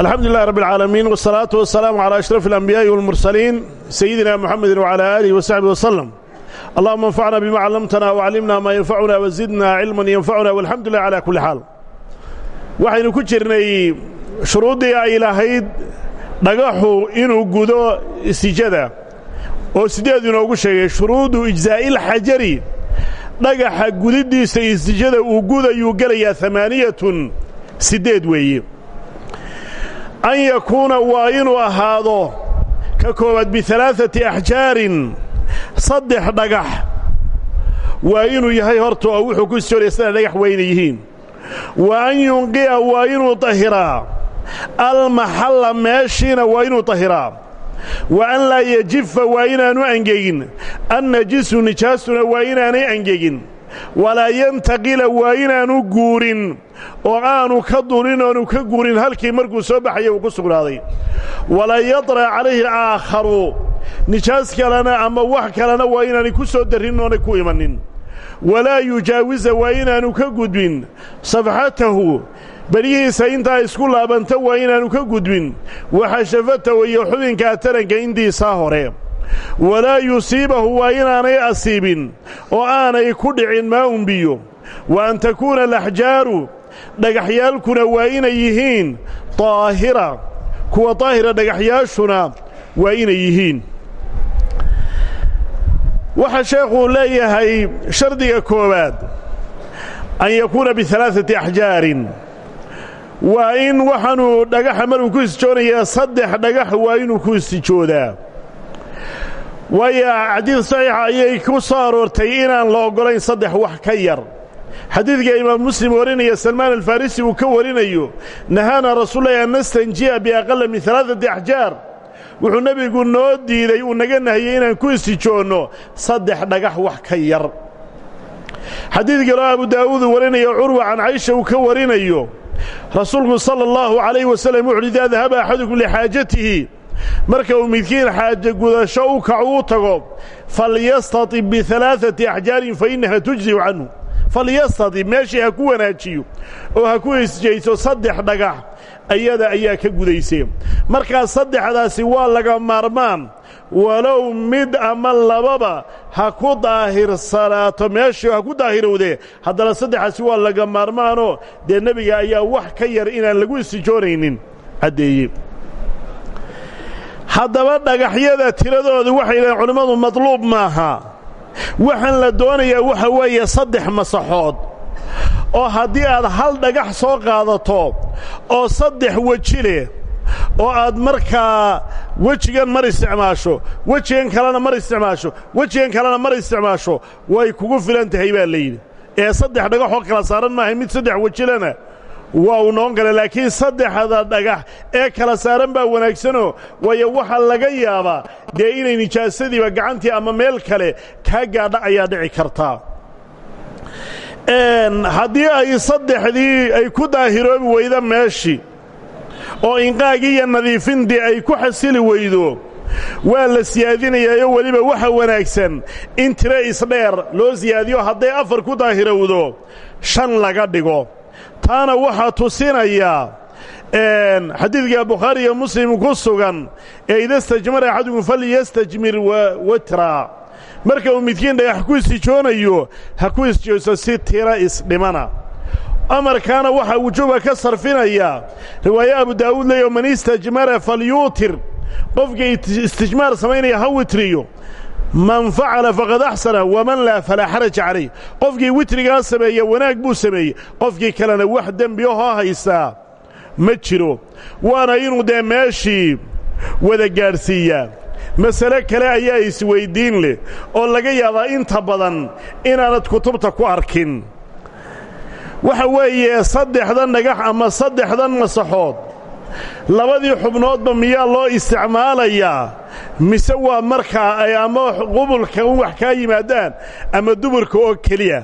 alxamdu lilah rab اlcaalamiin wالsalaaةu wasalaamu calى ashraf اlanbiyaaءi wاlmursaliin sayidina muxamedi wcalى alih wsaxbi wslem allahuma anfacna bima callamtana wcallimna maa yanfacuna wazidna cilman yanfacuna walxamdu lilah cala kulli xaal waxaynu ku jirnay shuruuddii ay lahayd dhagaxu inuu gudo sijada oo sideedu inoogu sheegay shuruudu ijzaa'ilxajari dhagaxa gudiddiisa istijada uu gudayuu gelayaa amaaniyatun siddeed weeye an yakuuna waa inuu ahaado ka koowaad bialaaثati axjaarin saddex dhagax waa inuu yahay horta oo wuxuu ku istoolaya saddex dhagax waa inay yihiin wa an yunqi'a waa inuu tahiraa almaxalla meeshiina waa inuu tahiraa wa an laa yajifa waa inaanu angegin annajisu nijaastuna waa inaanay angegin walaa yantaqila waa inaanu guurin oo aanu ka durin oanu ka guurin halkii markuu soo baxaya uu ku sugnaaday. Walaa yadra calayhi aakharu nijaas kalena ama wax kalena waa inaanay ku soo darrin oonay ku imanin. Walaa yujaawisa waa inaanu ka gudbin safxatahu beryihiisa intaa isku laabanta waa inaanu ka gudbin waxashafatahu iyo xubinkaa taranka intiisaa hore walaa yusiibahu waa inaanay asiibin oo aanay ku dhicin maa'un biyo. Wa an takuuna alaxjaaru dhagaxyaalkuna waa inay yihiin daahira kuwa daahira dhagaxyaashuna waa inay yihiin. Waxaa sheekhuu leeyahay shardiga koowaad an yakuuna bialaaثati axjaarin waa in waxaanuu dhagaxa maruu ku istijoonayaa saddex dhagax waa inuu ku istijoodaa waayo xadiid saxiixa ayay ku soo aroortay inaan la oggolayn saddex wax ka yar. Xadiidka imaam muslim warinaya salmaan alfarisi uu ka warinayo nahaana rasuululahi an nastanjiya biaqala min alaaثati axjaar wuxuu nebigu noo diiday uu naga nahiyey inaan ku istijoonno saddex dhagax wax ka yar. Xadiid kaloo abu daa'uud uu warinayo curwa can uu ka warinayo rasuulku sala allahu calayh wasallam wuxuuhi idaa dahaba axadukum lixaajatihi marka uu midkiin xaaje gudasho u kacu u tago falyastatib bialaaثati axjaarin fa innaha tujziu canhu. Falyastatib meeshii ha ku wanaajiyo oo ha ku isjayso saddex dhagax ayada ayaa ka gudaysee markaa saddexdaasi waa laga maarmaan walow mid ama lababa ha ku daahirsanaato meeshii ha ku daahirowdee haddana saddexaasi waa laga maarmaanoo dee nebiga ayaa wax ka yar inaan lagu istijoonaynin caddeeye haddaba dhagaxyada tiradoodu waxay yidhahen culimmadu madluub maaha. Waxaan la doonayaa waxa weeye saddex masaxood. Oo haddii aad hal dhagax soo qaadato oo saddex weji leh oo aad markaa wejigan mar isticmaasho wejigan kalena mar isticmaasho wejigan kalena mar isticmaasho way kugu filan tahay baa layidhi ee saddex dhagaxoo kala saaran maahay mid saddex wejilena waa uu noqon kara laakiin saddexda dhagax ee kala saaran baa wanaagsanoo waayo waxaa laga yaabaa dee inay nijaasadiiba gacantii ama meel kale kaa gaadha ayaa dhici kartaa haddii ay saddexdii ay ku daahiroobi weyda meeshii oo inqaagii iyo nadiifindii ay ku xasili weydo waa la siyaadinayaayo weliba waxa wanaagsan in tiro isdheer loo siyaadiyo hadday afar ku daahirowdo shan laga dhigo taana waxaa tusinayaa xadiidka bukhaari iyo muslim ku sugan ee idastajmara axadukum falyastajmir watra marka uu midkiin dhagax ku istijoonayo ha ku istijooso si tiro isdhimana. Amarkaana waxaa wujuuba ka sarfinaya riwaaye abu daa'uud leeyo man istajmara falyuutir qofkii istijmaar samaynaya ha witriyo man facala faqad axsana waman laa falaa xaraja calayh. Qofkii witrigaa sameeya wanaag buu sameeyey. Qofkii kalena wax dembi ahoo haystaa ma jiro. Waana inuu dee meeshii wada gaadhsiiyaa. Masale kale ayaa isweyddiin leh oo laga yaabaa inta badan inaanad kutubta ku arkin. Waxa weeye saddexdan dhagax ama saddexdan masaxood labadii xubnoodba miyaa loo isticmaalayaa mise waa markaa ay ama qubulka un wax kaa yimaadaan ama duburka oo keliya?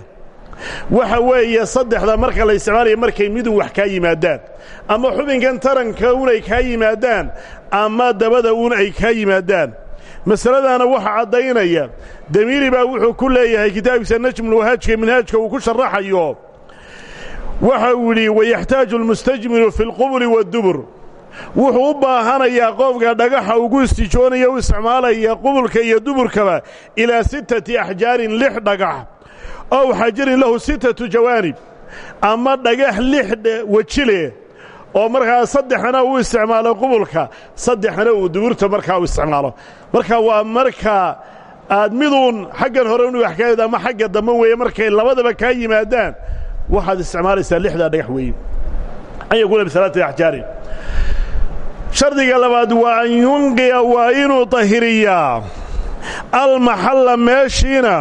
Waxa weeye saddexda marka la isticmaalaya markay midun wax kaa yimaadaan ama xubinkan taranka un ay kaa yimaadaan ama dabada un ay kaa yimaadaan. Masaladaana waxaa caddaynaya damiiri baa wuxuu ku leeyahay kitaabkiisa najmulwahaajka minhaajka uu ku sharaxayo waxa uu yidhi wayaxtaaju almustajmilu fi wuxuu u baahanayaa qofka dhagaxa ugu istijoonaya u isticmaalaya qubulka iyo duburkaba ilaa sittati axjaarin lix dhagax ow xajarin lahu sittatu jawaanib. Ama dhagax lix weji leh oo markaa saddexna uu isticmaalo qubulka saddexna uu duburta markaa u isticmaalo. Marka waa marka aad miduun xaggan hore unu wax ka ama xagga dambe weeye markay labadaba kaa yimaadaan waxaad isticmaalaysaa lixdaa dhagax weeye an yakuuna bialaati axjaarin shardiga labaad waa an yunqiya waa inuu tahiriyaa almaxalla meeshiina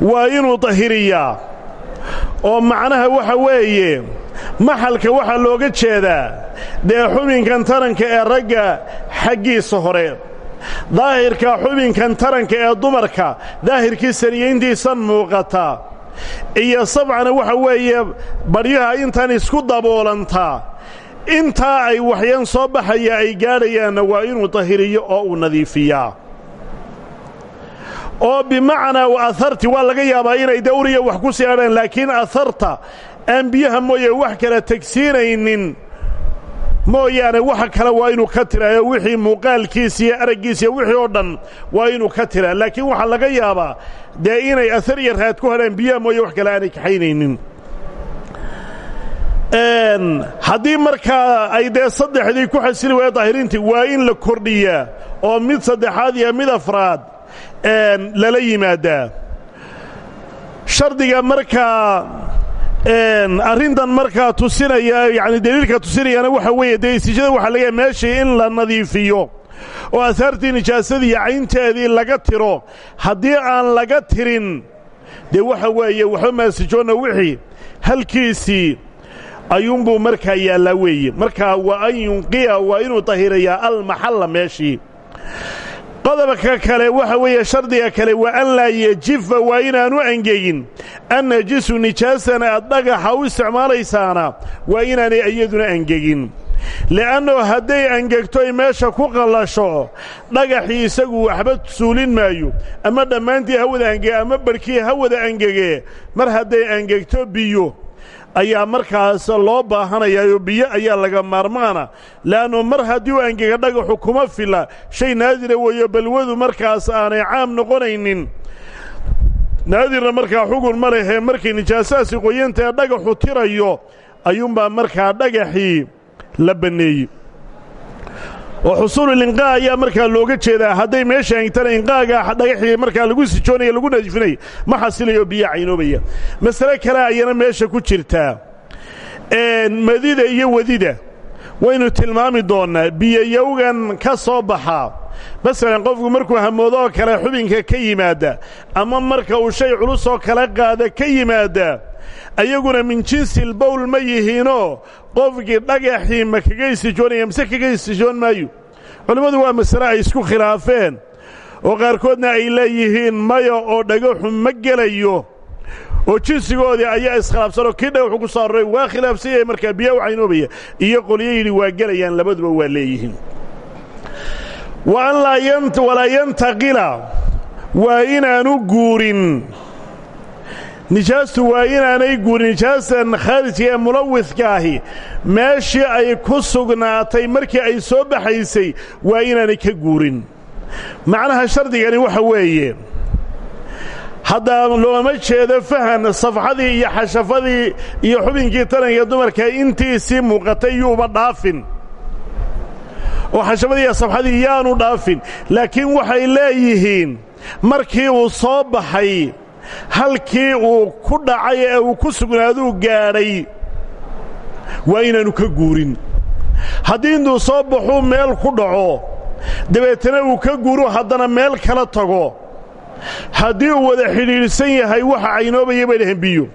waa inuu tahiriyaa oo macnaha waxa weeye maxalka waxaa looga jeedaa dee xubinkan taranka ee ragga xaggiisa hore. Daahirka xubinkan taranka ee dumarka daahirkiisan iyo intiisan muuqata iyo sabcana waxa weeye badhyaha intan isku daboolantaa intaa ay waxyan soo baxaya ay gaadhayaanna waa inuu tahiriyo oo uu nadiifiyaa. Oo bimacnaa aharti waa laga yaabaa inay dawriya wax ku sii laakiin aharta aan biyaha mooye wax kala tegsiinaynin mooyaane waxa kale waa inuu ka tiraayo wixii muuqaalkiisa iyo araggiisa iyo wixii oo dhan waa inuu ka tiraa laakiin waxaa laga yaabaa dee inay ahar iyo raad ku hadhaan biyaha mooye wax kale aanay kaxaynaynin haddii markaa ay dee saddexdii ku xasili waaya daahiriintii waa in la kordhiyaa oo mid saddexaad iyo mid afraad lala yimaadaa. Shardiga markaa arrintan markaa tusinaya yani deliilka tusinayana waxa weeye dee istijada waxa laga meeshii in la nadiifiyo. Oo ahaartii nijaasadii caynteedii laga tiro haddii aan laga tirin dee waxa weeye waxba maasijoonna wixii halkiisii ayuunbuu markaa yaallaa weeye. Markaa wa an yunqiya waa inuu tahirayaa almaxalla meeshii qodobka kale waxa weeye shardiga kale waa an laa yejifa waa inaanu angegin annajisu nijaasan aad dhagaxa u isticmaalaysaana waa inaanay iyaduna angegin li'annahu hadday angegto ay meesha ku qallasho dhagaxii isagu waxba suulin maayo. Ama dhammaantii hawada angege ama barhkii hawada angege mar hadday angegto biyo ayaa markaas loo baahanayaayo biyo ayaa laga maarmaana. Le'annu mar haddii u angega dhagaxu kuma filla. Shay naadira weeyo balwadu markaas aanay caam noqonaynin. Naadirna markaa xugun ma lehee markay nijaasaasi qoyanta ee dhagaxu tirayo ayuunbaa markaa dhagaxii la banneeyey oo xusuulul inqaa ayaa markaa looga jeedaa. Hadday meesha angtana inqaaga dhagaxii markaa lagu sijoonaya lagu nadiifinaya ma xasilayo biyo caynoobaya. Masale kale ayana meesha ku jirtaa madida iyo wadida. Waynu tilmaami doonnaa biyoyowgan ka soo baxaa masalan qofku markuu hamoodo oo kale xubinka ka yimaadda ama marka uu shay culus oo kala qaada ka yimaadda ayaguna min jinsil bowl ma yihiinoo qofkii dhagaxii ma kaga istijoonaya mise kaga istijoon maayo? Culimmadu waa masale ay isku khilaafeen. Oo qaarkoodna ay leeyihiin maya oo dhagaxu ma gelayo. Oo jinsigoodii ayaa iskhilaafsanoo kii dhagaxu ku soo aroray waa khilaafsan yahay markaa biyaa u caynoobaya iyo qolyo waa gelayaan labaduba waa leeyihiin. Wa an walaa yantaqila waa inaanu guurin nijaastu waa inaanay guurin. Nijaasan khaarijka ee mulawidka ahi meeshii ay ku sugnaatay markii ay soo baxaysay waa inaanay ka guurin. Macnaha shardigani waxa weeye hadda looma jeedo fahan safxadii iyo xashafadii iyo xubinkii taranka dumarka intiisii muuqatay yuuba dhaafin. Oo xashafadii iyo safxadii yaanu dhaafin. Laakiin waxay leeyihiin markii uu soo baxay halkii uu ku dhacay ee uu ku sugnaaduu gaadhay waa inaannu ka guurin. Haddii intuu soo baxuu meel ku dhaco dabeetana uu ka guuru haddana meel kala tago. Haddii uu wada xidhiidhsan yahay waxa caynoobaya bay dhaheen biyo.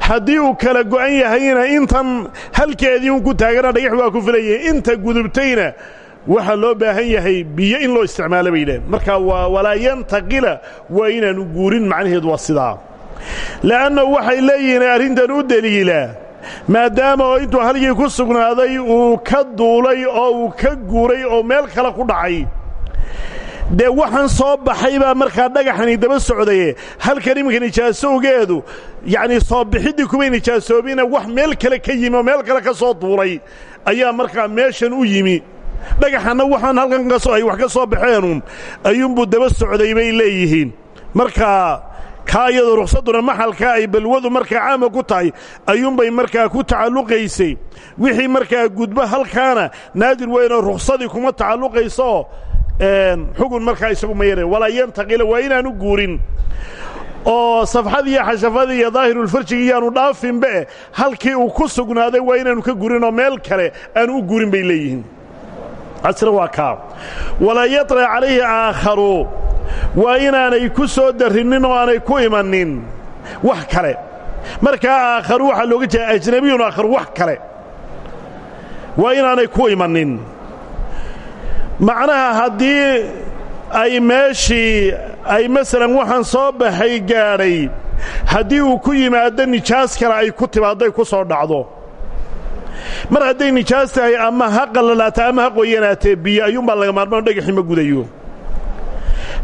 Haddii uu kala go'an yahayna intan halkeedii un ku taagana dhagax waa ku filayay inta gudubtayna waxaa loo baahan yahay biyo in loo isticmaalo bay yidhaheen marka waa walaa yantaqila waa inaannu guurin macnaheedu waa sidaa. Le'anna waxay leeyihiin arrintan u deliila maadaama oo intuu halkii ku sugnaaday uu ka duulay oo uu ka guuray oo meel kale ku dhacay. Dee waxaan soo baxay baa markaa dhagaxani daba socdaye. Halkan iminka nijaasowgeedu yacnii soo bixiddii kumay nijaasoobina wax meel kale ka yimi oo meel kale ka soo duulay ayaa markaa meeshan u yimi dhagaxanna waxaan halkan ay wax ka soo baxeenuun ayuunbuu daba socday bay leeyihiin. Markaa kaa iyadoo maxalkaa ay balwadu markaa caama ku tahay ayuunbay markaa ku tacalluqaysay. Wixii markaa gudbo halkaana naadir weynoo rukhsadii kuma tacalluqaysooo xugun markaa isagu ma yara walaa yantaqila waa inaanu guurin. Oo safxadii iyo xashafadii iyo daahirulfarjigi iyaanu dhaafinbe halkii uu ku sugnaaday waa inaanu ka gurin oo meel kale aanu u gurin bay leeyihiin casna waa kaa walaa yaطra calayhi aakharu. Waa inaanay ku soo darrinnin oo aanay ku imannin wax kale. Markaa aakharu waxaa looga jeeda ajnabiyun aakharu wax kale. Waa inaanay ku imannin macnaha haddii ay meeshii ay masalan waxaan soo baxay gaadhay haddii uu ku yimaado nijaas kale ay ku timaadday ku soo dhacdo mar hadday nijaas tahay ama ha qallalaataa ama ha qoyanaatee biyo ayuunbaa laga maarmaan dhagaxi ma gudayo.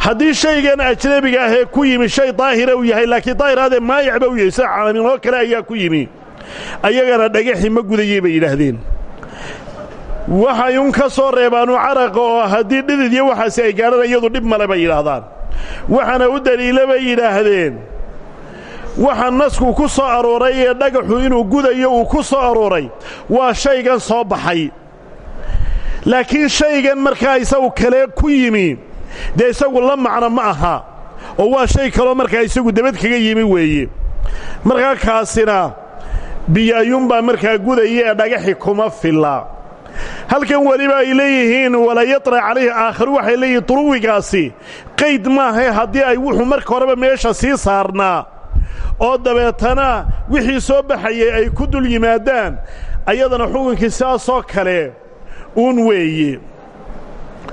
Haddii shaygan ajnebiga ahee ku yimi shay daahira uu yahay laakiin daahiraadee maayacba u yahay sida calaminoo kale ayaa ku yimi. Ayagana dhagaxi ma gudayey bay yidhaahdeen. Waxay un ka soo reebaanu caraqa oo haddii dhidid iyo waxaasi ay gaadhaan iyadu dhib male bay yidhaahdaan. Waxaana u daliila bay yidhaahdeen waxa nasku ku soo arooray ee dhagaxu inuu gudayo uu ku soo arooray waa shaygan soo baxay. Laakiin shaygan markaa isagu kale ku yimi dee isagu la macno ma aha oo waa shay kaloo markaa isagu debad kaga yimi weeye. Markaa kaasina biyo ayuunbaa markaa gudaya ee dhagaxi kuma filla. Halkan weliba ay leeyihiin walaa yaطra calayhi aakharu waxay leeyihiin duruwigaasi qayd maahae haddii ay wuxuu marka horeba meesha sii saarnaa oo dabeetana wixii soo baxayay ay ku dul yimaadaan ayadana xukunkii sidaasoo kale uun weeye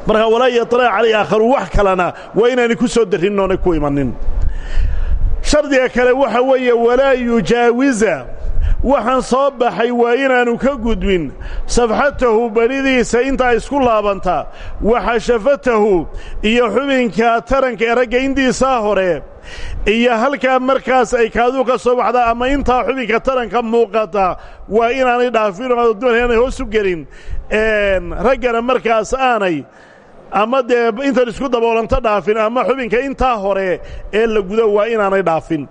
markaa walaa yaطra calayhi aakharu wax kalena waa inaanay ku soo darrin oonay ku imanin shardiga kale waxa weeye walaa yujaawiza waxaan soo baxay waa inaannu ka gudbin safxatahu beridiisa intaa isku laabanta wa xashafatahu iyo xubinka taranka ee ragga intiisaa hore iyo halkaa markaas ay kaaduu ka soo baxdaa ama intaa xubinka taranka muuqata waa inaanay dhaafin oo dumarka aanay hoos u gelin raggana markaas aanay ama dee intan isku daboolanto dhaafin ama xubinka intaa hore ee la gudo waa inaanay dhaafin.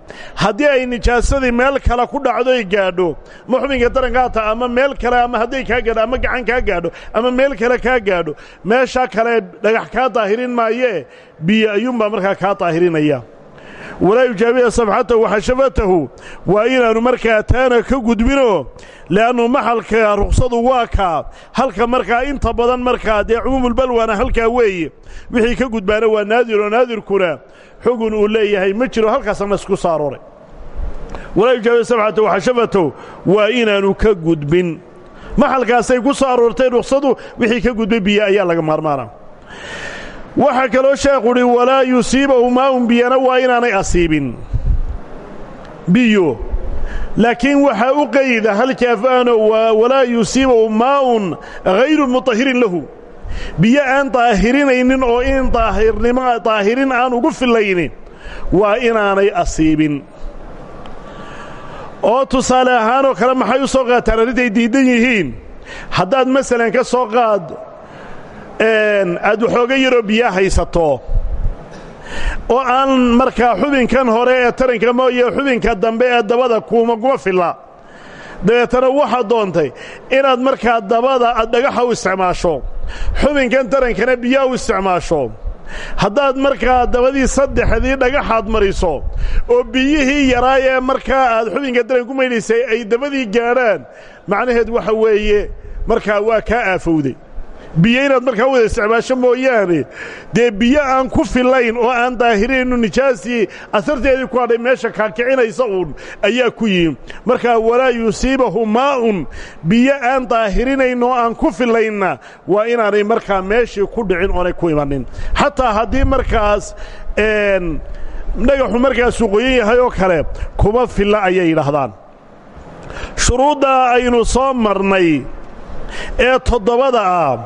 Haddii ay nijaasadii meel kale ku dhacdoy gaadho ma xubinka tarankaa ta ama meel kale ama hadday kaa gaadho ama gacan kaa gaadho ama meel kale kaa gaadho meeshaa kale dhagax kaa daahirin maayee biyo ayuunbaa markaa kaa daahirinaya walaa yujaabiya sabxatahu waxashafatahu waa inaannu markaa taana ka gudbinoo le'annu maxalka ruksadu waa kaa halka markaa inta badan markaa dee cumuumulbalwana halkaa weeye wixii ka gudbaana waa naadir oo naadirkuna xugun uu leeyahay ma jiro halkaasna isku soo arooray walaa yujaabiya sabxatahu waxashafatahu waa inaannu ka gudbin. Maxalkaasay ku soo aroortay ruksadu wixii ka gudbay biyo ayaa laga maarmaana waxaa kaloo sheekhuuhi walaa yusiibahu maa'un biyana waa inaanay asiibin. Biyo. Laakiin waxaa u qayda halkaafaano walaa yusiibahu maa'un hayru mutahirin lahu. Biyo aan daahirinaynin oo in daahirnimo daahirin aan ugu fillaynin waa inaanay asiibin. Oo tusaale ahaanoo kale maxay u soo qaataan? Arrintay diiddan yihiin. Haddaad masalan ka soo qaad aad waxooga yaroo biyaa haysato. Oo aan markaa xubinkan hore ee taranka mooye xubinka dambe ee dabada kuuma kuma filla. Dabeetana waxaad doontay inaad markaa dabada aad dhagaxa u isticmaasho. Xubinkan tarankana biyaa u isticmaasho. Haddaad markaa dabadii saddexdii dhagaxaad mariso oo biyihii yaraa ee markaa aad xubinka taranka ku maydhaysay ay dabadii gaadhaan macnaheed waxa weeye markaa waa kaa aafowday biyo inaad markaa wada isticmaasho mooyaane. Dee biyo aan ku fillayn oo aan daahiraynu nijaasii asarteedii ku hadhay meesha kaakicinaysa uun ayaa ku yimi markaa walaa yusiibahu maa'un. Biyo aan daahirinayn oo aan ku fillaynna waa inaanay markaa meeshii ku dhicin oonay ku imanin. Xataa haddii markaas dhagaxu markaasuu qoyan yahay oo kale kuma filla ayay yidhaahdaan. Shuruuddaa aynu soo marnay ee toddobada ah.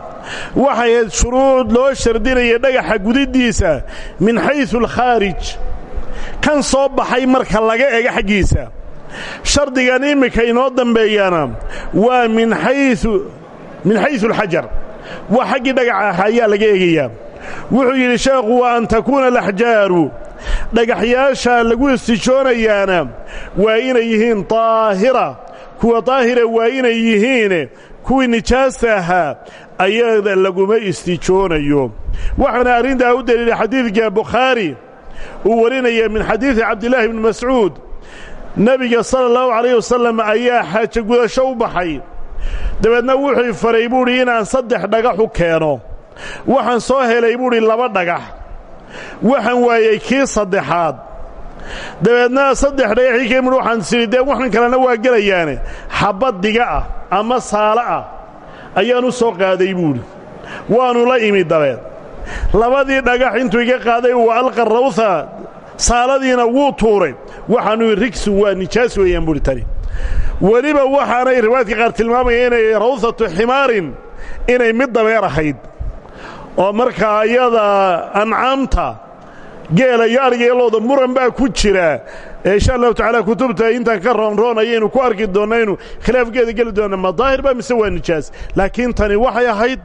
Waxay ahayd shuruud loo shardinaya dhagaxa gudiddiisa min xaysu alkhaarij kan soo baxay marka laga ega xaggiisa. Shardigan immika inoo dambeeyana waa min xayu min xaysu alxajar wa xaggii dhagaxa ayaa laga eegayaa wuxuu yidhi sheekhu wa an takuuna alaxjaaru dhagaxyaasha lagu istijoonayaana waa inay yihiin daahira kuwa daahira waa inay yihiin kuwii nijaasta ahaa ayada laguma istijoonayo waxaana arrintaa u deliilay xadiidka bukhaari uu warinaya min xadiidi cabdillaahi bni mascuud. Nebiga sala allahu calayh wasalam ayaa xaajo gudasho u baxay. Dabeedna wuxuu faray buudhi inaan saddex dhagax u keeno. Waxaan soo helay buudhi laba dhagax. Waxaan waayey kii saddexaad dabeedna saddex dhagaxii kee mudhi waxaan sidhi dee waxan kalena waa gelayaane. Xabbad diga ah ama saalo ah ayaan u soo qaaday buudhi waannu la imi dabeed. Labadii dhagax intuu iga qaaday uu alqa rawha saaladiina wuu tuuray. Waxaanu rigsu waa nijaas weeyaan buuhi tani. Weliba waxaanay riwaayadka qaar tilmaamaya inay rawhatu ximaarin inay mid dabeer ahayd. Oo markaa iyada ancaamta geela iyo ariga muran baa ku jira. Insha allahu tacaala kutubta intaan ka roonroon ayaynu ku arki doonna inu khilaafgeeda geli doonna ma ba mise waa laakiin tani waxay ahayd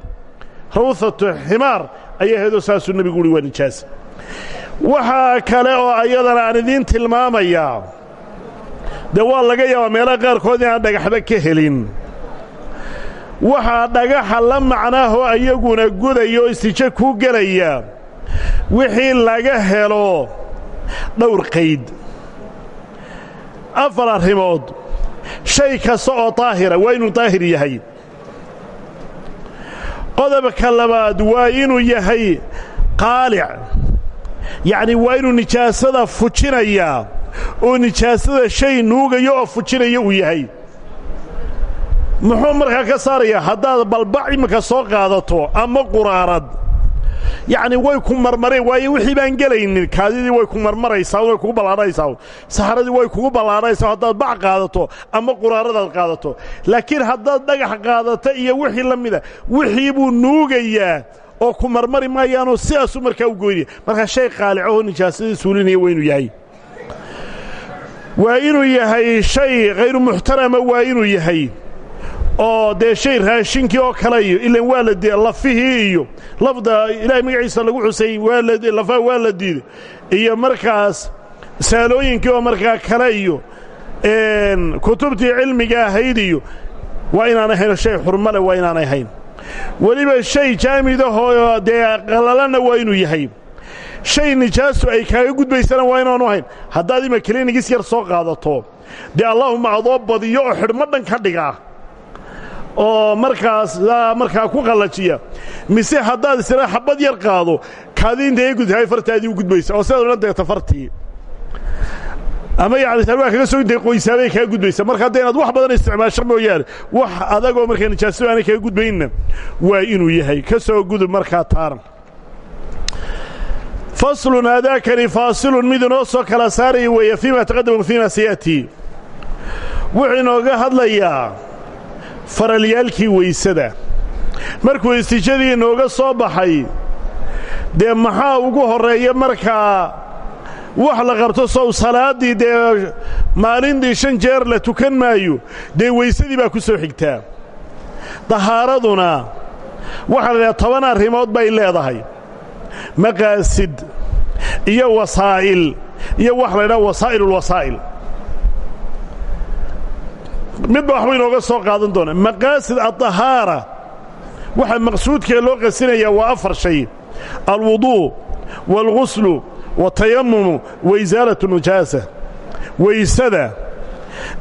rawhatu ximaar ayay ahaydoo saasuu nebigu uhi waa kale oo ayadana aan idiin tilmaamayaa dee waa laga yaabaa meelaha qaarkood inaan dhagaxba ka helin. Waxaa dhagaxa la macnaahoo ayaguna gudaya istijo kuu gelaya wixii laga helo dhowr qayd. Afar arrimood shay kasta oo daahira waa inuu daahir yahay. Qodobka labaad waa inuu yahay qaalic yacni waa inuu nijaasada fujinayaa oo nijaasada shay nuugaya oo fujinaya uu yahay. Muxuu markaa ka saarayaa haddaad balbac iminka soo qaadato ama quraarad yacni way ku marmareen waayo wixii baan gelaynin. Kaadidii way ku marmaraysaa way kugu ballaadhanaysaa saxaradii way kugu ballaadhanaysaa haddaad bac qaadato ama quraaradaad qaadato. Laakiin haddaad dhagax qaadato iyo wixii la mida wixii buu nuugayaa oo ku marmari maayaanoo sidaasuu markaa u goynaya markaa shay qaalicahoo nijaasadii suulinaya waa inuu yahay. Waa inuu yahay shay hayru muxtarama waa inuu yahay oo dee shay raashinkii oo kale iyo ilan waa la diiday lafihii iyo lafda ilaahay magaciisa lagu xusay lafaha waa la diiday iyo markaas saalooyinkii oo markaa kale iyo kutubtii cilmiga ahayd iyo waa inaanay hayn shay xurmale waa inaanay hayn weliba shay jaamidahoo dee qalalana waa inuu yahay. Shay nijaasu ay kaaga gudbaysana waa inaanu hayn haddaad ima klinigis yar soo qaadato dee allaahuma adoo badiyo oo xidhmo ka dhigaa oo markaas markaa ku qallajiya mise haddaad isla xabad yar qaado kaadi inta ee gudhay fartaadii u gudbaysa oo sidaad odhan deegta fartii ama yacni sarwaa kaga soo intay qoysaabay kaga gudbaysa. Marka hadda inaad wax badan isticmaasho mooyaane wax adagoo markaa nijaasadu aanay kaga gudbaynna waa inuu yahay. Ka soo gudub markaa taaran. Faslun aadaakani faasilun mid inoo soo kala saaraya weeye fiima taqadama fiima saya'tii wuxuu inooga hadlayaa faralyaalkii weysada. Markuu istijadii inooga soo baxay dee maxaa ugu horreeya markaa wax la qabto? Sow salaaddii dee maalintii shan jeer la tukan maayo dee weysadii baa ku soo xigtaa dahaaraduna waxaa la idhaha toban arrimood bay leedahay. Maqaasid iyo wasaa'il iyo waxa la idhaha wasaa'ilulwasaa'il midba waxbuu inooga soo qaadan doonaa maqaasid addahaara waxaa maqsuudkee loo qasinayaa waa afar shay. Alwuduu waalghuslu watayamumu wa isaalatu nujaasa weysada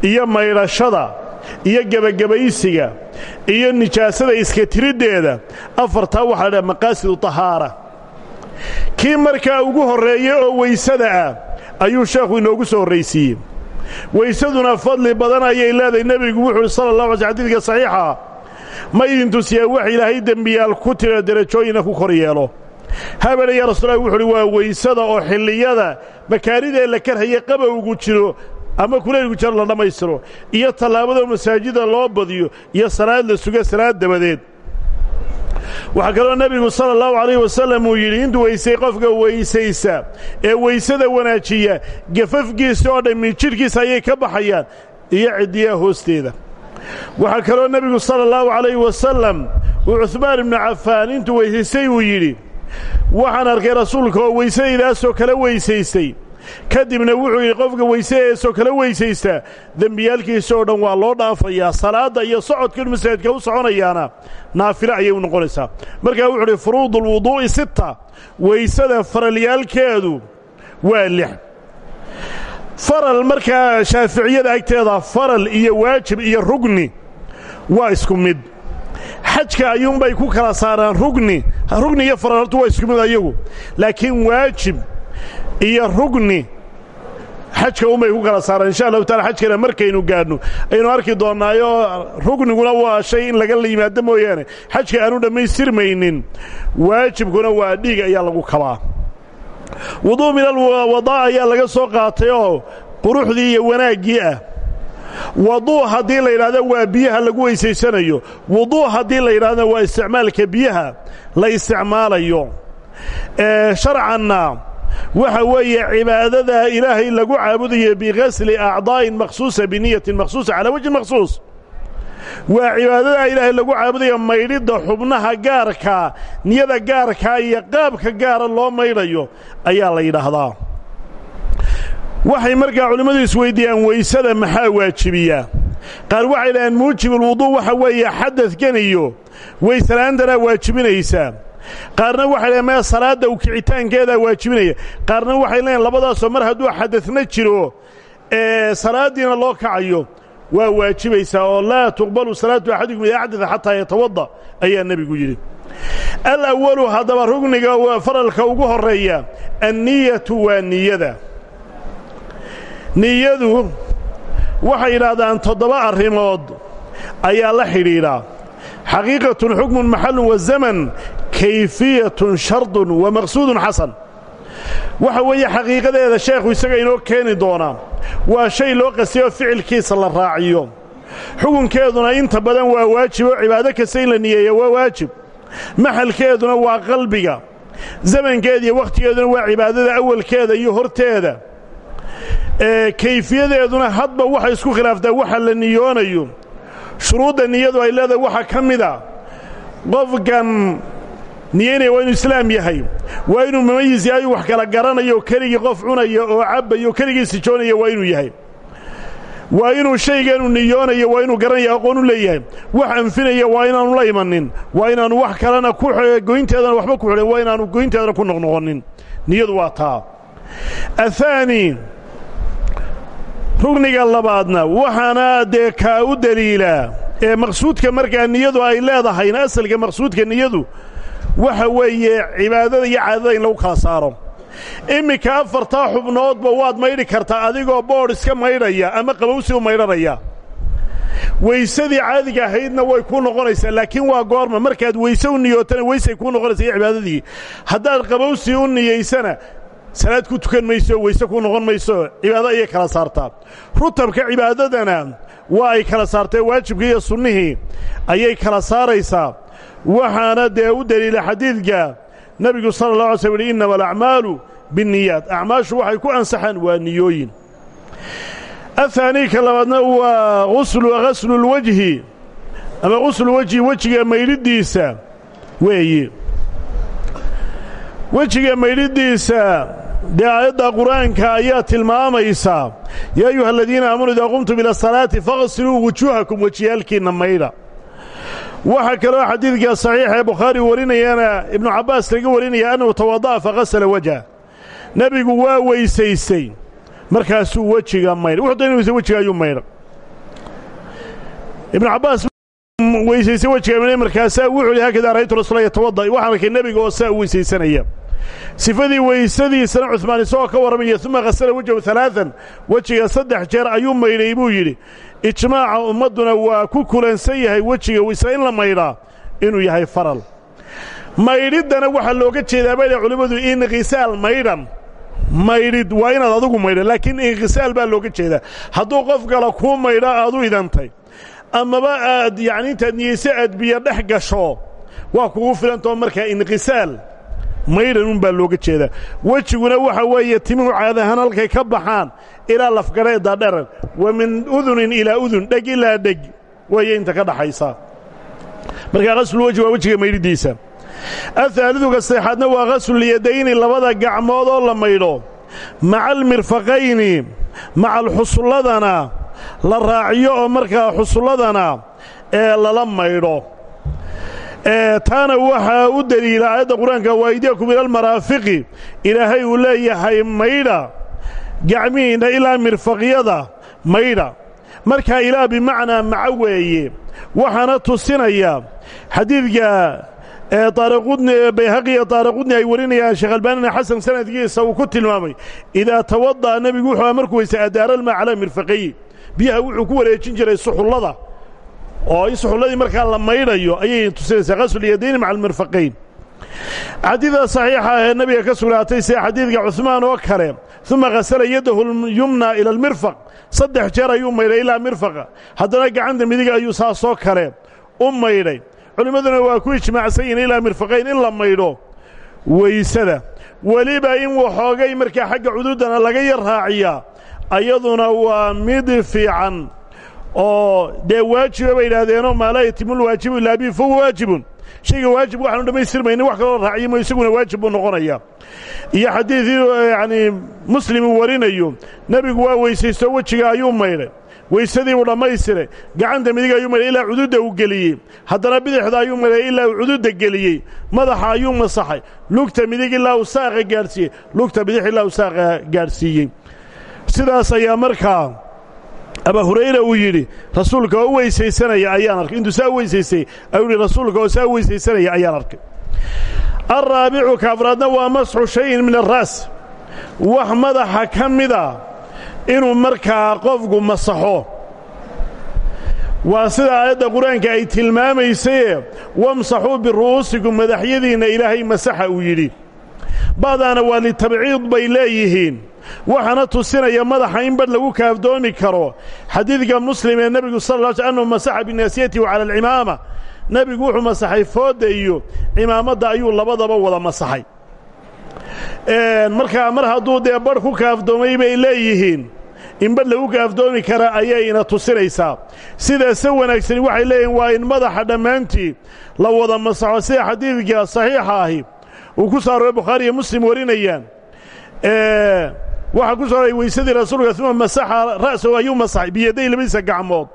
iyo maydhashada iyo gebagabaysiga iyo nijaasada iska tiriddeeda afartaa la dhaha maqaasidu tahaara. Kii markaa ugu horreeya oo weysada ah ayuu sheekhu inoogu soo horraysiiyey weysaduna fadli badan ayay leedahay. Nebigu wuxuu sala allah alay sl xadidka saxiixa ma idin wax ilaahay dembiyaal ku tira derajooyina ku kor yeelo. Habele ya rasuulahi wuxu waa weysada oo xilliyada makaaridee la karhaya qabowgu jiro ama kuleylgu jiro la dhammaystiro iyo tallaabada masaajida loo badiyo iyo salaad la suga salaad dabadeed waxaa kaloo nebigu sala allahu calayh wasallam uu yidhi intuu weysay qofka weysaysa ee weysada wanaajiya gafafkiisa oo dhammi jidhkiisa ayay ka baxayaan iyo ciddiyaha hoosteeda. Waxaa kaloo nebigu sala allahu calayh wasallam uu cuhmaan ibnu cafaan intuu weysaystay uu yidhi. Waxaan arkay rasuulka oo weysadaydaasoo kala weysaystay kadibna wuxuu yidhi qofka weysadeedaasoo kala weysaystaa dembiyaalkiisa oo dhan waa loo dhaafayaa salaadda iyo socodkan masaajidka u soconayaana naafilo ayay u noqonaysaa. Markaa wuxuu uhi furuudulwuduu'i sita weysada faralyaalkeedu waa lix. Faral markaa shaaficiyada agteeda faral iyo waajib iyo rugni waa isku mid. Xajka ayuunbay ku kala saaraan rugni rugni iyo faral hortu waa isku mid ayagu. Laakiin waajib iyo rugni. Xajka unbay ku kala saaraan. Insha allahu taala xajkana markaynu gaadhno. Aynu arki doonnaayo rugniguna waa shay in laga yimaado mooyaane. Xajka aanu dhammaystirmaynin waajibkuna waa dhiig ayaa lagu kabaa. Wuduu min alwadaa ayaa laga soo qaatay oo quruxdii iyo wanaaggii ah. Waduu haddii la yidhahdo waa biyaha lagu weysaysanayo. Wuduu haddii la yidhahdona waa isticmaalka biyaha la isticmaalayo. Sharcanna waxa weeye cibaadada ilaahay lagu caabudayo bigasli acdaa'in makhsuusa biniyatin makhsuusa calaa wajhin makhsuus. Waa cibaadada ilaahay lagu caabudayo maydhidda xubnaha gaarkaa niyada gaarkaa iyo qaabka gaara loo maydhayo ayaa la yidhaahdaa. Waxay markaa culimmadu isweyddiiyaan weysada maxaa waajibiyaa qaar waxay dhahaan muujibulwuduu waxa weeye xadadkan iyo weysela'aantanaa waajibinaysaa qaarna waxay leeyn maya salaadda u kicitaankeedaa waajibinaya. Qaarna waxay leeyiin labadaasoo mar hadduu xadadna jiro ee salaaddiina loo kacayo waa waajibaysaa oo laa tuqbalu salaatu axadikum idaa xadada xataa yatawadda ayaa nebigu yidhi. Alawalu haddaba rugniga waa faralka ugu horreeya anniyatu waa niyada. Niyadu waxay yidhaahdaan toddoba arrimood ayaa la xidhiidhaa xaqiiqatun xukmun maxallun wa zaman kayfiyatun shardun wa maqsuudun xasan. Waxa weeye xaqiiqadeeda sheekhu isaga inoo keeni doonaa waa shay loo qastay ficilkiisa la raaciyo. Xukunkeeduna inta badan waa waajib oo cibaado kasta in la niyeeya waa waajib. Maxalkeeduna waa qalbiga. Zamankeeda iyo wakhtigeeduna waa cibaadada awalkeeda iyo horteeda. Kayfiyadeeduna hadba waxay isku khilaaftaa waxa la niyoonayo. Shuruudda niyadu ay leedahay waxaa ka mida qofkan niyeynaya waa inuu islaam yahay. Waa inuu mumayis yahay wax kala garanayo keligii qof cunaya oo cabbayo o keligii sijoonaya waa inuu yahay. Waa inuu shaygaanu niyoonayo waa inuu garanaya aqoon u leeyahay. Wax anfinaya waa inaanu la imanin. Waa inaanu wax kalena ku goynteedana waxba ku xidhan waa inaanu goynteedana ku noqnoqonin. Niyadu waa taa. Ahaani rugniga labaadna waxaana dee kaa u deliilaa ee maqsuudka markaa niyadu ay leedahayna asalka maqsuudka niyadu waxa weeye cibaadada iyo caadada in lagu kala saaro. Iminka afartaa xubnoodba waad maydhi kartaa adigoo boodh iska maydhaya ama qabowsi u maydhanaya. Weysadii caadiga ahaydna way kuu noqonaysaa laakiin waa goorma. Markaad weyse u niyootana weysay kuu noqonaysa iyo cibaadadii. Haddaad qabowsi u niyaysana salaad ku tukan mayso weyse ku noqon mayso cibaado ayay kala saartaa. Rutabka cibaadadana waa ay kala saartee waajibkii iyo sunnihii ayay kala saaraysaa waxaana dee u deliila xadiidka nebigu sala allah alay slam uhi innama alacmaalu binniyaat. Acmaashu waxay ku ansaxaan waa niyooyin. Ahaanii ka labaadna waa uslu ghaslulwajhi ama ghuslulwejhi wejiga maydhiddiisa weeye wejiga maydhiddiisa dee aayadda qur'aanka ayaa tilmaamaysaa yaa ayuha aladiina aamanuu idaa qumtum ila asalaati faqsiluu wujuuhakum wejiyaalkiinna maydha waxaa kaloo xadiidka saxiixa ee bukhaari warinayana ibnu cabbaas laga warinaya annahu tawada'a faqasala wajha. Nebigu waa weysaystay. Markaasuu wejiga maydha wuxuu doonay weysa wejiga ayuu maydha ibnu cabbaas weysaystay wejiga maydhay markaasaa wuxuu yidhi hakadaa ra'aytu rasuula yatawada waxaan arkay nebiga oo saa weysaysanaya. Sifadii weysadiisana cusmaan isagoo ka warramaya uma khasala wejhahu alaaan wejiga saddex jeer ayuu maydhay buu yidhi ijmaaca ummadduna waa ku kulansan yahay wejiga weysa in la maydhaa inuu yahay faral. Maydhiddana waxaa looga jeedaa bay culimmadu inqisaal maydhan maydhid waa inaad adigu maydhan laakiin inqisaal baa looga jeedaa. Hadduu qof kale kuu maydha aad u idantay. Amaba aad yacni intaad niyeyse aad biyo dhex gasho waa kugu filantao markaa inqisaal maydhan un baa looga jeedaa. Wejiguna waxa weeye timuhu caadahaan halkay ka baxaan ilaa lafgadheedda dherer. Wa min udunin ilaa udun dheg ilaa dheg weeye inta ka dhaxaysa. Markaa qaslulwejhi waa wejiga maydhidiisa ahaaliduka saddexaadna waa qaslulyadayni labada gacmood oo la maydho. Maca almirfaqayni maca alxusulladana la raaciyo oo markaa xusulladana ee lala maydho taana waxaa u deliila aayadda qur'aanka waaydiyakum ila almaraafiqi ilaahay uu leeyahay maydha gacmihiinna ilaa mirfaqyada maydha markaa ilaa bimacnaa maca weeye waxaana tusinaya xadiidka taariqudni bayhaqiya taariqudni ay warinayaan sheekh albaanina xasan sanadkiisa uu ku tilmaamay idaa tawada'a nebigu wuxuu markuu weysay adaaralmaa calaa mirfaqayi biyaha wuxuu ku wareejin jiray suxullada oo in suxulladii markaa la maydhayo ayay tusinaysaa qaslulyadayni maca almirfaqayn xadiida saxiixa ee nebiga ka sugnaatay sida xadiidka cuhmaan oo kale uma khasala yadahu lyumna ila almirfaq. Saddex jeer ayuu maydhay ilaa mirfaqa. Haddana gacanta midiga ayuu saasoo kale u maydhay culimmaduna waa ku ijmaacsan yihiin ilaa mirfaqayn in la maydho weysada weliba in waxoogay markaa xagga cuduudana laga yar raaciyaa ayaduna waa mid fiican oo dee waajiba bay yidhaahdeenoo maa laa yatimu lwaajibu ilaa bihi fahuwa waajibun. Shayga waajib waxaanu dhammaystirmaynin wax kaloo raaciyo mo isaguna waajib buu noqonaya. Iyo xadiidii yacnii muslim warinayo nebigu waa weysaysto wejiga ayuu maydhay weysadii buu dhammaystiray gacanta midiga ayuu maydhay ilaa cududda uu geliyey. Haddana bidixda ayuu maydhay ilaa uu cududda geliyey. Madaxa ayuu masaxay. Lugta midig ilaa uu saaqa gaadhsiiyey lugta bidix ilaa uu saaqa gaadhsiiyey sidaas ayaa markaa abaa hurayra uu yidhi rasuulka oo weysaysanaya ayaan arkay. Intuu saa weysaystay ayuu rasuulka oo saa weysaysanaya ayaan arkay. Alraabicu ka afraadna waa masxu shayin min alra's wax madaxa ka mida inuu markaa qofku masaxo. Waa sida aayadda qur'aanka ay tilmaamaysaye wamsaxuu biru'uusikum madaxyadiinna ilaahay masaxa uu yidhi ba'daana waa litabciid bay leeyihiin. Waxaana tusinaya madaxa in badh lagu kaafdoomi karo xadiidka muslim ee nebigu sal sl annahu masaxa binaasiyatihi cala alcimaama nebigu wuxuu masaxay foodda iyo cimaamadda ayuu labadaba wada masaxay. Markaa mar hadduu dee badh ku kaafdoomay bay leeyihiin. In badh lagu kaafdoomi kara ayayna tusinaysaa. Sidaase wanaagsani waxay leeyihiin waa in madaxa dhammaantii la wada masaxo sida xadiidka saxiixa ahi uu ku soo arooray bukhaari iyo muslim warinayaan. Waxaa ku soo aroray weysadii rasuulka uma masaxa ra'sahu ayuu masaxay biyaday labadiisa gacmood.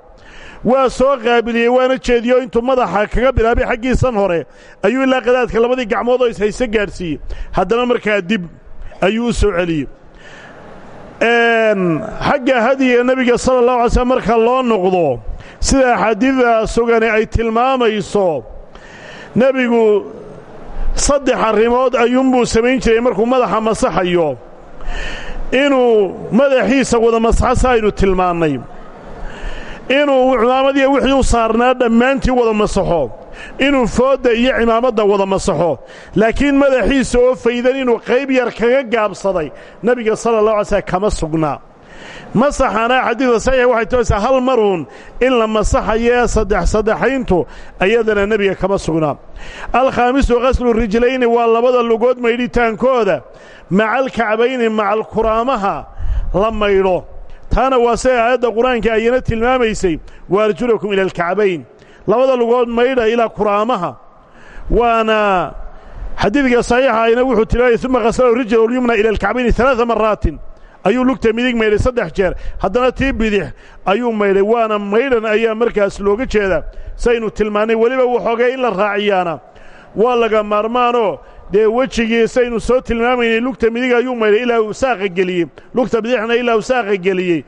Waa soo qaabiliyey waana jeediyo intuu madaxa kaga bilaabay xaggiisan hore. Ayuu ilaa qadaadka labadii gacmood oo ishayse gaadhsiiyey haddana markaa dib ayuu u soo celiyey. Xagga hadiga nebiga sala allahu alay slm marka loo noqdo sida axaadiida sugani ay tilmaamayso nebigu saddex arrimood ayuunbuu samayn jiray markuu madaxa masaxayo. Inuu madaxiisa wada masaxo sa aynu tilmaannay. Inuu cimaamadiiyo wixii u saarnaa dhammaantii wada masaxo. Inuu foodda iyo cimaamadda wada masaxo. Laakiin madaxiisa oo faydan inuu qayb yar kaga gaabsaday. Nebiga sala allah alay slm kama sugnaa masaxana xadiidka saxiix waxay tuaysaa hal maruun in la masaxayee saddex saddexayntu ayadana nebiga kama sugnaa. Alkhaamisu qaslu rijlayni waa labada lugood maydhitaankooda macaalkacbayni macalkuraamaha la maydho. Taana waa siday aayadda qur'aanka ayana tilmaamaysay waarjulakum ila alkacbayn. Labada lugood maydha ilaa kuraamaha waana xadiidka saxiixa ayna wuxuu tilmaamay uma khaslahu rijlahu lyumna ila alkacbayni alaaa maraatin ayuu lugta midig maydhay saddex jeer. Haddana tii bidix ayuu maydhay waana maydhan ayaa markaas looga jeedaa saynu tilmaannay weliba waxoogay in la raaciyaana. Waa laga maarmaanoo dee wejigii saynu soo tilmaamaynay lugta midig ayuu maydhay ilaa uu saaqa geliyey. Lugta bidixna ilaa uu saaqa geliyey.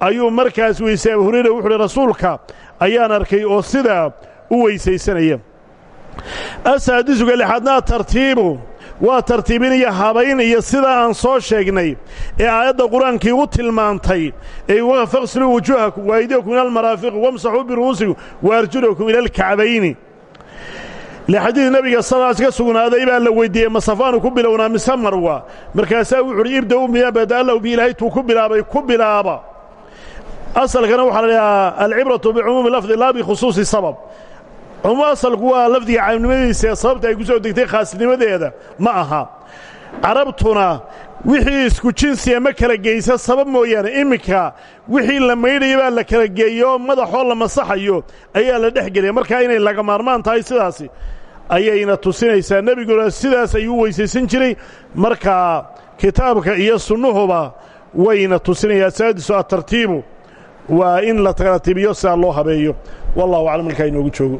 Ayuu markaas weysay abu hurayra wuxu uhi rasuulka ayaan arkay oo sidaa u weysaysanaya. Asaadisuga lixaadnaa tartiibu waa tartiibinaya habaynaya sidaa aan soo sheegnay ee aayadda qur'aankii u tilmaantay ee faqsiluu wujuuhakum waaydiyakum ila almaraafiqi wamsaxuu biru'uusikum waarjulakum ila alkacbayni lixadiid nebiga salaas ka sugnaaday baa la weyddiiyey masafaanu ku bilownaa mise marwa? Markaasaa wuxu uhi ibda-u miyaa bada'allahu bi ilaahay tuu ku bilaabay ku bilaaba. Asalkana waxaa la dhahaa alcibratu bicumuumi lafdi laa bikhusuusi sabab cumuum asalku waa lafdiga caamnimadiisa ee sababta ay ku soo degtay khaasnimadeeda ma aha. Carabtuna wixii isku jinsiya ma kala geysa sabab mooyaane iminka wixii la maydhaya baa la kala geeyo madaxoo la masaxayo ayaa la dhex gelaya. Markaa inay laga maarmaan tahay sidaasi ayayna tusinaysaa. Nebiguna sidaas ayuu weysaysan jiray. Markaa kitaabka iyo sunnuhuba wayna tusinayaan saadisu atartiibu waa in la tartiibiyo sidaa loo habeeyo. Wallahu aclam halkaa inoogu joogo